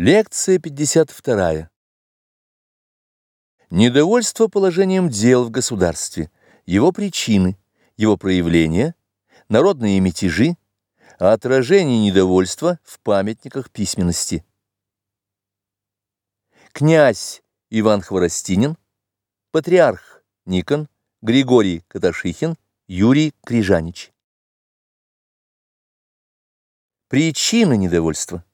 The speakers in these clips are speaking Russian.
Лекция 52. Недовольство положением дел в государстве, его причины, его проявления, народные мятежи, а отражение недовольства в памятниках письменности. Князь Иван Хворостинин, патриарх Никон, Григорий Каташихин, Юрий Крижанич. Причины недовольства.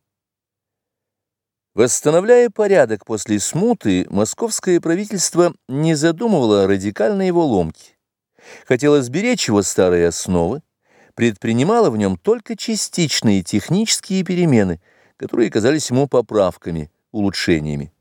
Восстановляя порядок после смуты, московское правительство не задумывало радикальной его ломки. Хотело сберечь его старые основы, предпринимало в нем только частичные технические перемены, которые казались ему поправками, улучшениями.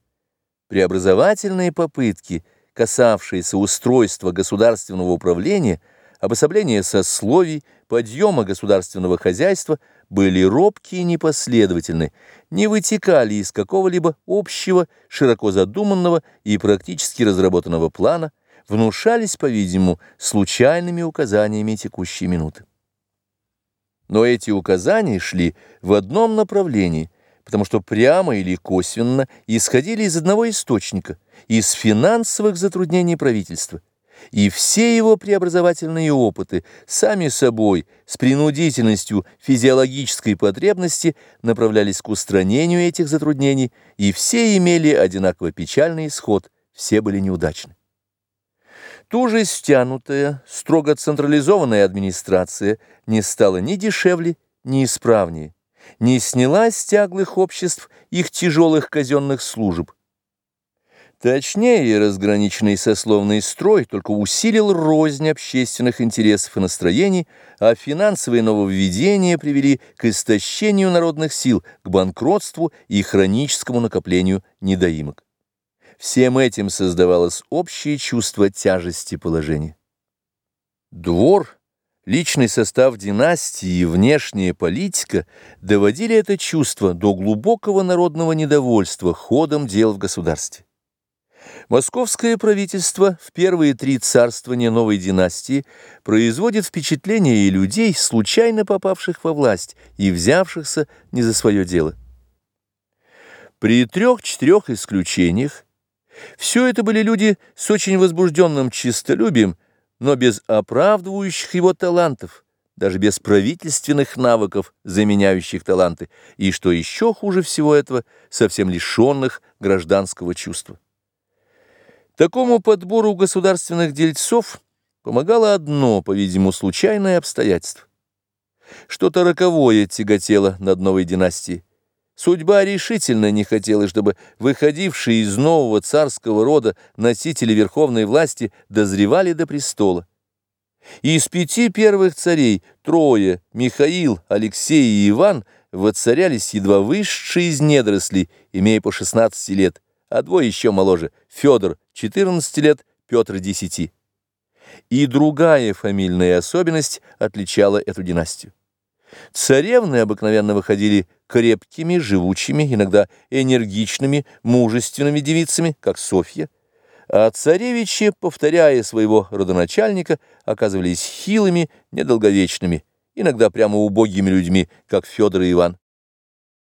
Преобразовательные попытки, касавшиеся устройства государственного управления, обособления сословий, подъема государственного хозяйства – были робкие и непоследовательны, не вытекали из какого-либо общего, широко задуманного и практически разработанного плана, внушались, по-видимому, случайными указаниями текущей минуты. Но эти указания шли в одном направлении, потому что прямо или косвенно исходили из одного источника, из финансовых затруднений правительства – и все его преобразовательные опыты сами собой с принудительностью физиологической потребности направлялись к устранению этих затруднений, и все имели одинаково печальный исход, все были неудачны. Туже стянутая, строго централизованная администрация не стала ни дешевле, ни исправнее, не сняла с тяглых обществ их тяжелых казенных служб, Точнее, разграниченный сословный строй только усилил рознь общественных интересов и настроений, а финансовые нововведения привели к истощению народных сил, к банкротству и хроническому накоплению недоимок. Всем этим создавалось общее чувство тяжести положения. Двор, личный состав династии и внешняя политика доводили это чувство до глубокого народного недовольства ходом дел в государстве. Московское правительство в первые три царствования новой династии производит впечатление и людей, случайно попавших во власть и взявшихся не за свое дело. При трех-четырех исключениях все это были люди с очень возбужденным честолюбием, но без оправдывающих его талантов, даже без правительственных навыков, заменяющих таланты, и, что еще хуже всего этого, совсем лишенных гражданского чувства. Такому подбору государственных дельцов помогало одно, по-видимому, случайное обстоятельство. Что-то роковое тяготело над новой династией. Судьба решительно не хотела, чтобы выходившие из нового царского рода носители верховной власти дозревали до престола. Из пяти первых царей трое, Михаил, Алексей и Иван, воцарялись едва высшие из недорослей, имея по 16 лет, а двое еще моложе – Федор, 14 лет, Петр, 10. И другая фамильная особенность отличала эту династию. Царевны обыкновенно выходили крепкими, живучими, иногда энергичными, мужественными девицами, как Софья, а царевичи, повторяя своего родоначальника, оказывались хилыми, недолговечными, иногда прямо убогими людьми, как Федор и Иван.